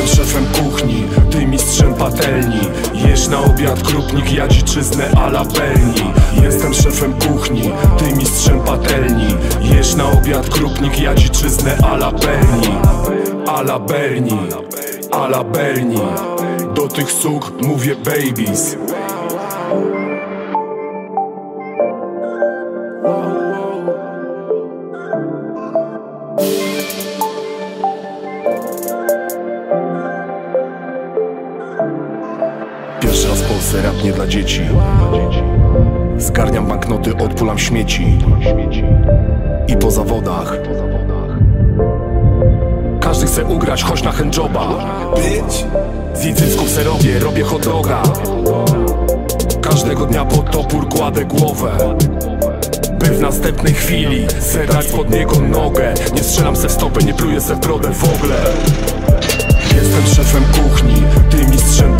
Jestem szefem kuchni, ty mistrzem patelni. Jesz na obiad krupnik, ja dziczyznę ala pelni Jestem szefem kuchni, ty mistrzem patelni. Jesz na obiad krupnik, ja dziczyznę ala pelni Ala belni, ala belni Do tych suk mówię babies. Pierwszy raz w Polsce rap nie dla dzieci. Zgarniam banknoty, odpulam śmieci. I po zawodach. Każdy chce ugrać, choć na handjoba. Z incycków se robię, robię hot doga. Każdego dnia pod topór kładę głowę. By w następnej chwili zerać pod niego nogę. Nie strzelam se w stopę, nie pluję se w brodę w ogóle. Jestem szefem kuchni, ty mistrzem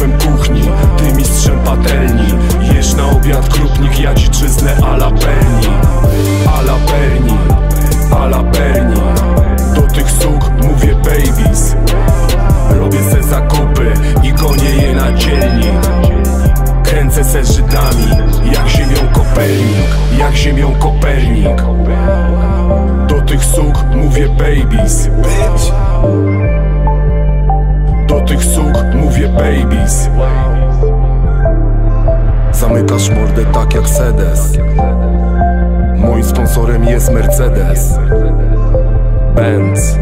szefem kuchni, ty mistrzem patelni. Jesz na obiad krupnik, ja dziczyznę ala Berni Ala Berni, ala Berni Do tych suk mówię babies. Robię se zakupy i gonię je na dzielni. Kręcę se Żydami, jak ziemią Kopernik Jak ziemią Kopernik. Do tych suk mówię babies Zamykasz mordę tak jak sedes. Moim sponsorem jest Mercedes. Benz